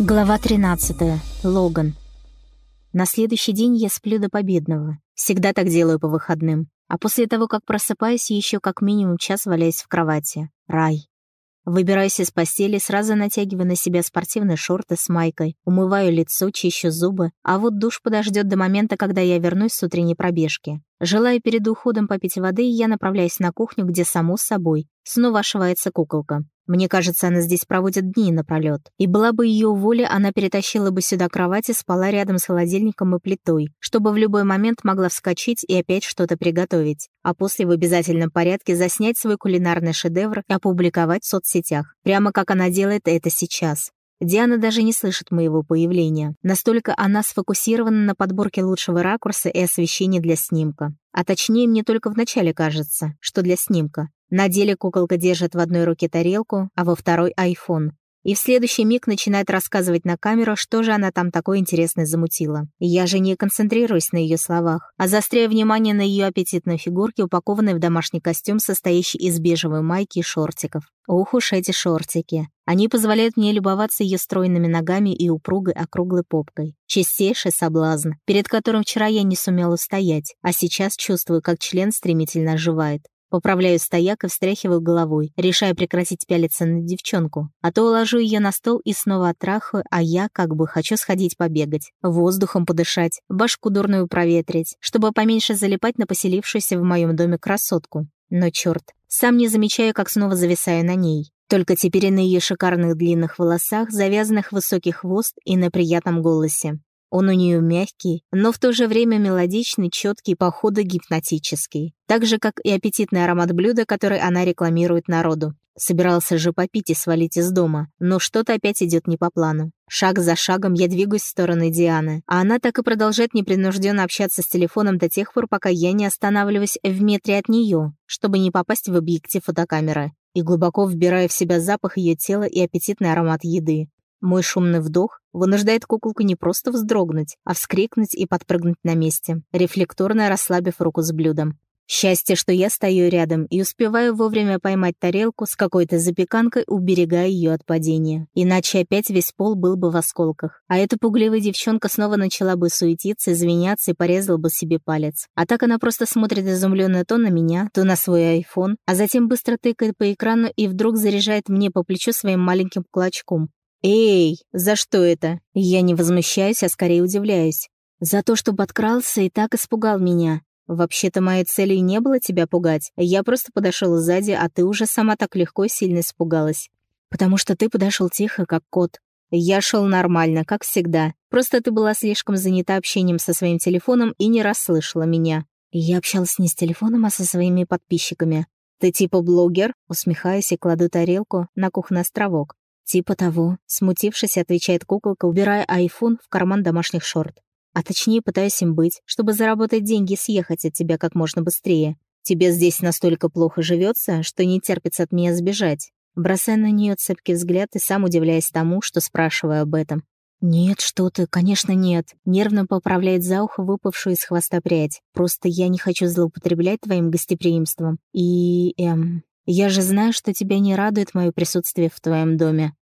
Глава 13. Логан. На следующий день я сплю до победного. Всегда так делаю по выходным. А после того, как просыпаюсь, еще как минимум час валяюсь в кровати. Рай. Выбираюсь из постели, сразу натягиваю на себя спортивные шорты с майкой, умываю лицо, чищу зубы, а вот душ подождет до момента, когда я вернусь с утренней пробежки. Желая перед уходом попить воды, я направляюсь на кухню, где, само собой, снова ошивается куколка. Мне кажется, она здесь проводит дни напролёт. И была бы ее воля, она перетащила бы сюда кровать и спала рядом с холодильником и плитой, чтобы в любой момент могла вскочить и опять что-то приготовить, а после в обязательном порядке заснять свой кулинарный шедевр и опубликовать в соцсетях, прямо как она делает это сейчас. Диана даже не слышит моего появления. Настолько она сфокусирована на подборке лучшего ракурса и освещения для снимка. А точнее, мне только вначале кажется, что для снимка. На деле куколка держит в одной руке тарелку, а во второй — айфон. И в следующий миг начинает рассказывать на камеру, что же она там такое интересное замутила. Я же не концентрируюсь на ее словах, а заостряю внимание на ее аппетитной фигурке, упакованной в домашний костюм, состоящий из бежевой майки и шортиков. Ух уж эти шортики. Они позволяют мне любоваться ее стройными ногами и упругой округлой попкой. Чистейший соблазн, перед которым вчера я не сумела устоять, а сейчас чувствую, как член стремительно оживает. Поправляю стояк и встряхиваю головой, решая прекратить пялиться на девчонку. А то уложу ее на стол и снова оттрахаю, а я как бы хочу сходить побегать, воздухом подышать, башку дурную проветрить, чтобы поменьше залипать на поселившуюся в моем доме красотку. Но черт, сам не замечаю, как снова зависаю на ней. Только теперь и на ее шикарных длинных волосах, завязанных высокий хвост и на приятном голосе. Он у нее мягкий, но в то же время мелодичный, четкий, походу гипнотический. Так же, как и аппетитный аромат блюда, который она рекламирует народу. Собирался же попить и свалить из дома, но что-то опять идет не по плану. Шаг за шагом я двигаюсь в сторону Дианы, а она так и продолжает непринужденно общаться с телефоном до тех пор, пока я не останавливаюсь в метре от нее, чтобы не попасть в объектив фотокамеры, и глубоко вбираю в себя запах ее тела и аппетитный аромат еды. Мой шумный вдох вынуждает куколку не просто вздрогнуть, а вскрикнуть и подпрыгнуть на месте, рефлекторно расслабив руку с блюдом. Счастье, что я стою рядом и успеваю вовремя поймать тарелку с какой-то запеканкой, уберегая ее от падения. Иначе опять весь пол был бы в осколках. А эта пугливая девчонка снова начала бы суетиться, извиняться и порезала бы себе палец. А так она просто смотрит изумленно то на меня, то на свой айфон, а затем быстро тыкает по экрану и вдруг заряжает мне по плечу своим маленьким кулачком. «Эй, за что это?» Я не возмущаюсь, а скорее удивляюсь. «За то, что подкрался и так испугал меня. Вообще-то моей целью не было тебя пугать. Я просто подошел сзади, а ты уже сама так легко и сильно испугалась. Потому что ты подошел тихо, как кот. Я шел нормально, как всегда. Просто ты была слишком занята общением со своим телефоном и не расслышала меня. Я общалась не с телефоном, а со своими подписчиками. Ты типа блогер? Усмехаюсь и кладу тарелку на кухонный островок. «Типа того», — смутившись, отвечает куколка, убирая айфон в карман домашних шорт. «А точнее пытаюсь им быть, чтобы заработать деньги и съехать от тебя как можно быстрее. Тебе здесь настолько плохо живется, что не терпится от меня сбежать». Бросая на нее цепкий взгляд и сам удивляясь тому, что спрашиваю об этом. «Нет, что ты, конечно, нет». Нервно поправляет за ухо выпавшую из хвоста прядь. «Просто я не хочу злоупотреблять твоим гостеприимством. И... эм... Я же знаю, что тебя не радует мое присутствие в твоем доме.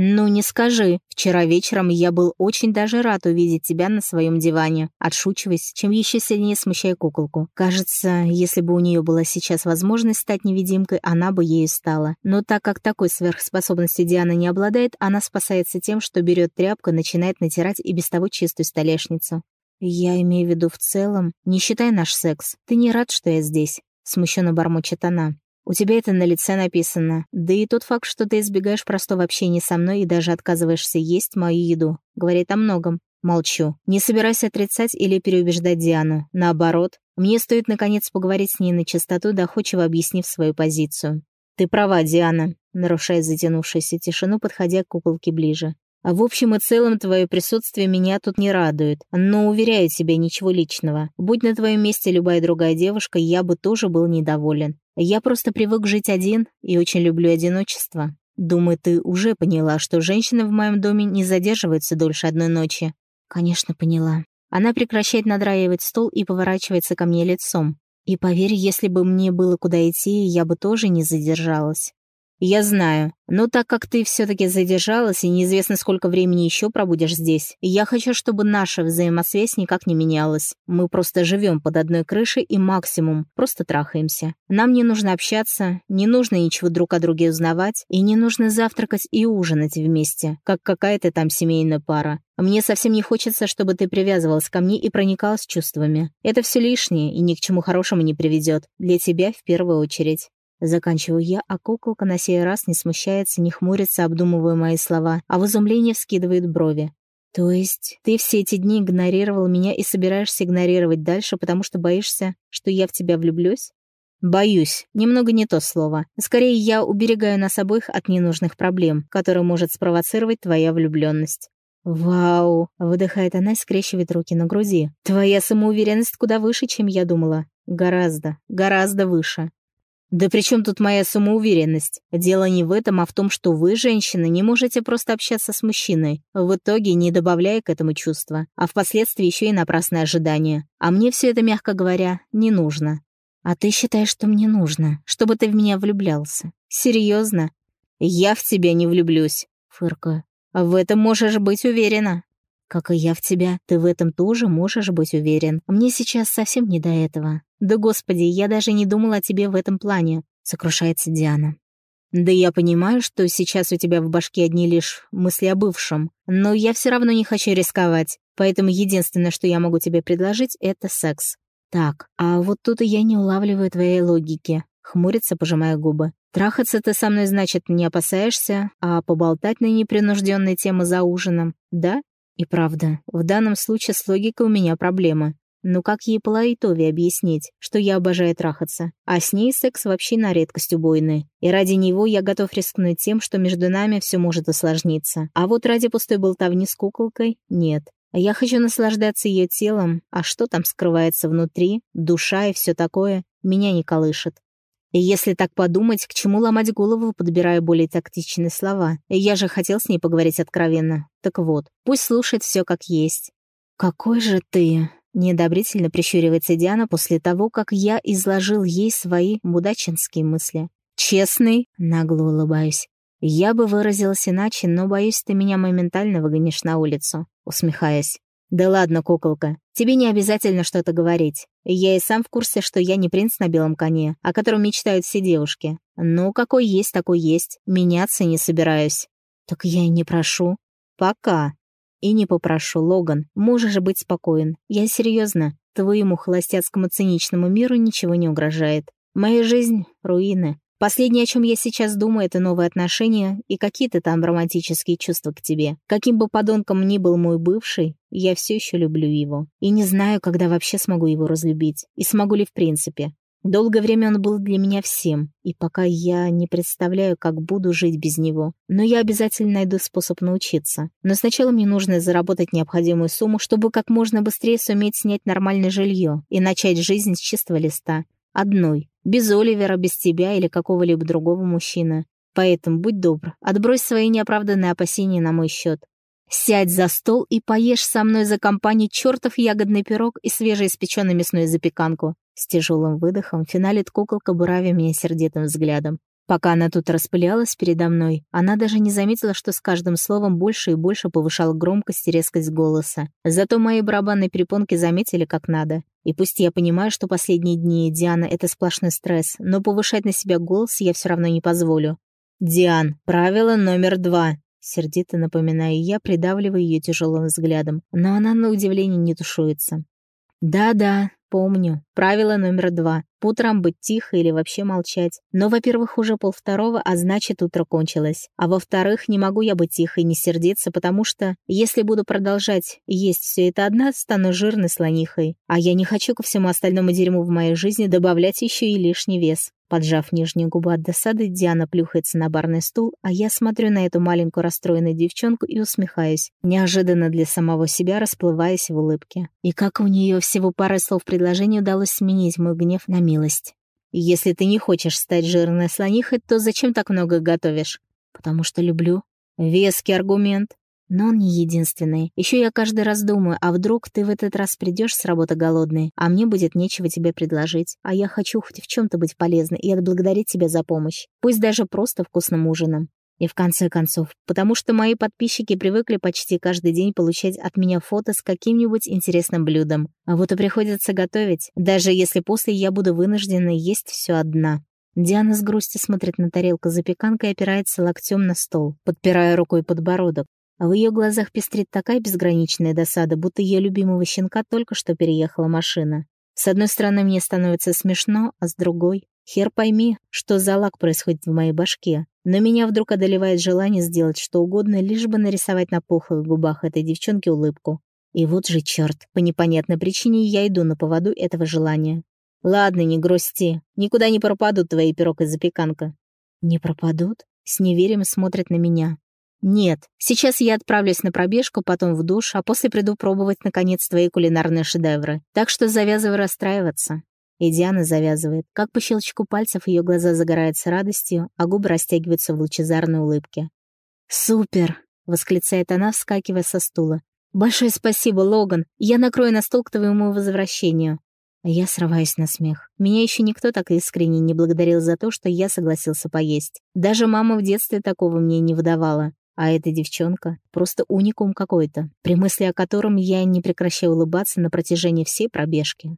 Ну, не скажи. Вчера вечером я был очень даже рад увидеть тебя на своем диване, отшучиваясь, чем еще сильнее смущая куколку. Кажется, если бы у нее была сейчас возможность стать невидимкой, она бы ею стала. Но так как такой сверхспособности Диана не обладает, она спасается тем, что берет тряпку и начинает натирать и без того чистую столешницу. «Я имею в виду в целом, не считай наш секс. Ты не рад, что я здесь?» Смущенно бормочет она. У тебя это на лице написано. Да и тот факт, что ты избегаешь простого общения со мной и даже отказываешься есть мою еду, говорит о многом. Молчу. Не собираюсь отрицать или переубеждать Диану. Наоборот, мне стоит наконец поговорить с ней на чистоту, доходчиво объяснив свою позицию. «Ты права, Диана», нарушая затянувшуюся тишину, подходя к куколке ближе. А в общем и целом твое присутствие меня тут не радует, но, уверяю тебя, ничего личного. Будь на твоем месте любая другая девушка, я бы тоже был недоволен. Я просто привык жить один и очень люблю одиночество. Думаю, ты уже поняла, что женщины в моем доме не задерживаются дольше одной ночи. Конечно, поняла. Она прекращает надраивать стол и поворачивается ко мне лицом. И поверь, если бы мне было куда идти, я бы тоже не задержалась. «Я знаю, но так как ты все-таки задержалась и неизвестно, сколько времени еще пробудешь здесь, я хочу, чтобы наша взаимосвязь никак не менялась. Мы просто живем под одной крышей и максимум просто трахаемся. Нам не нужно общаться, не нужно ничего друг о друге узнавать, и не нужно завтракать и ужинать вместе, как какая-то там семейная пара. Мне совсем не хочется, чтобы ты привязывалась ко мне и проникалась чувствами. Это все лишнее и ни к чему хорошему не приведет. Для тебя в первую очередь. Заканчиваю я, а куколка на сей раз не смущается, не хмурится, обдумывая мои слова, а в изумлении вскидывает брови. «То есть ты все эти дни игнорировал меня и собираешься игнорировать дальше, потому что боишься, что я в тебя влюблюсь?» «Боюсь. Немного не то слово. Скорее, я уберегаю нас обоих от ненужных проблем, которые может спровоцировать твоя влюбленность. «Вау!» — выдыхает она и скрещивает руки на груди. «Твоя самоуверенность куда выше, чем я думала. Гораздо, гораздо выше. «Да при чем тут моя самоуверенность? Дело не в этом, а в том, что вы, женщины, не можете просто общаться с мужчиной, в итоге не добавляя к этому чувства, а впоследствии еще и напрасное ожидание. А мне все это, мягко говоря, не нужно». «А ты считаешь, что мне нужно, чтобы ты в меня влюблялся? Серьезно? «Я в тебя не влюблюсь», — фыркаю. «В этом можешь быть уверена». «Как и я в тебя, ты в этом тоже можешь быть уверен. Мне сейчас совсем не до этого». «Да господи, я даже не думала о тебе в этом плане», — сокрушается Диана. «Да я понимаю, что сейчас у тебя в башке одни лишь мысли о бывшем, но я все равно не хочу рисковать, поэтому единственное, что я могу тебе предложить, это секс». «Так, а вот тут я не улавливаю твоей логики», — хмурится, пожимая губы. «Трахаться ты со мной, значит, не опасаешься, а поболтать на непринужденные темы за ужином, да?» И правда, в данном случае с логикой у меня проблемы. Ну как ей по Лайтове объяснить, что я обожаю трахаться, а с ней секс вообще на редкость убойный. И ради него я готов рискнуть тем, что между нами все может осложниться. А вот ради пустой болтовни с куколкой — нет. Я хочу наслаждаться ее телом, а что там скрывается внутри, душа и все такое, меня не колышет. И если так подумать, к чему ломать голову, подбирая более тактичные слова? Я же хотел с ней поговорить откровенно. Так вот, пусть слушает все как есть. «Какой же ты...» — неодобрительно прищуривается Диана после того, как я изложил ей свои мудачинские мысли. «Честный?» — нагло улыбаюсь. «Я бы выразилась иначе, но, боюсь, ты меня моментально выгонишь на улицу», — усмехаясь. «Да ладно, куколка, тебе не обязательно что-то говорить. Я и сам в курсе, что я не принц на белом коне, о котором мечтают все девушки. Ну, какой есть, такой есть. Меняться не собираюсь». «Так я и не прошу». «Пока». «И не попрошу, Логан. Можешь быть спокоен. Я серьезно. Твоему холостяцкому циничному миру ничего не угрожает. Моя жизнь — руины. Последнее, о чем я сейчас думаю, это новые отношения и какие-то там романтические чувства к тебе. Каким бы подонком ни был мой бывший, я все еще люблю его. И не знаю, когда вообще смогу его разлюбить. И смогу ли в принципе. Долгое время он был для меня всем, и пока я не представляю, как буду жить без него. Но я обязательно найду способ научиться. Но сначала мне нужно заработать необходимую сумму, чтобы как можно быстрее суметь снять нормальное жилье и начать жизнь с чистого листа. Одной. Без Оливера, без тебя или какого-либо другого мужчины. Поэтому будь добр, отбрось свои неоправданные опасения на мой счет. Сядь за стол и поешь со мной за компанию чертов ягодный пирог и свежеиспеченную мясную запеканку. С тяжелым выдохом финалит куколка, буравя меня сердитым взглядом. Пока она тут распылялась передо мной, она даже не заметила, что с каждым словом больше и больше повышала громкость и резкость голоса. Зато мои барабанные перепонки заметили как надо. И пусть я понимаю, что последние дни Диана — это сплошной стресс, но повышать на себя голос я все равно не позволю. «Диан, правило номер два», — сердито напоминаю я, придавливая ее тяжелым взглядом, но она на удивление не тушуется. «Да-да, помню. Правило номер два. По утрам быть тихо или вообще молчать. Но, во-первых, уже полвторого, а значит, утро кончилось. А во-вторых, не могу я быть тихо и не сердиться, потому что, если буду продолжать есть все это одна, стану жирной слонихой. А я не хочу ко всему остальному дерьму в моей жизни добавлять еще и лишний вес. Поджав нижнюю губу от досады, Диана плюхается на барный стул, а я смотрю на эту маленькую расстроенную девчонку и усмехаюсь, неожиданно для самого себя расплываясь в улыбке. И как у нее всего пара слов предложения удалось сменить мой гнев на милость. «Если ты не хочешь стать жирной слонихой, то зачем так много готовишь?» «Потому что люблю». «Веский аргумент». Но он не единственный. Еще я каждый раз думаю, а вдруг ты в этот раз придешь с работы голодный, а мне будет нечего тебе предложить. А я хочу хоть в чем-то быть полезной и отблагодарить тебя за помощь. Пусть даже просто вкусным ужином. И в конце концов, потому что мои подписчики привыкли почти каждый день получать от меня фото с каким-нибудь интересным блюдом. А вот и приходится готовить, даже если после я буду вынуждена есть все одна. Диана с грустью смотрит на тарелку запеканкой и опирается локтем на стол, подпирая рукой подбородок. А в ее глазах пестрит такая безграничная досада, будто ее любимого щенка только что переехала машина. С одной стороны, мне становится смешно, а с другой... Хер пойми, что за лак происходит в моей башке. Но меня вдруг одолевает желание сделать что угодно, лишь бы нарисовать на пухлых губах этой девчонки улыбку. И вот же черт, по непонятной причине я иду на поводу этого желания. Ладно, не грусти. Никуда не пропадут твои пирог и запеканка. Не пропадут? С неверием смотрят на меня. Нет, сейчас я отправлюсь на пробежку, потом в душ, а после приду пробовать, наконец, твои кулинарные шедевры. Так что завязывай расстраиваться. И Диана завязывает. Как по щелчку пальцев ее глаза загораются радостью, а губы растягиваются в лучезарной улыбке. «Супер!» — восклицает она, вскакивая со стула. «Большое спасибо, Логан! Я накрою на стол к твоему возвращению!» Я срываюсь на смех. Меня еще никто так искренне не благодарил за то, что я согласился поесть. Даже мама в детстве такого мне не выдавала. А эта девчонка — просто уникум какой-то, при мысли о котором я не прекращаю улыбаться на протяжении всей пробежки.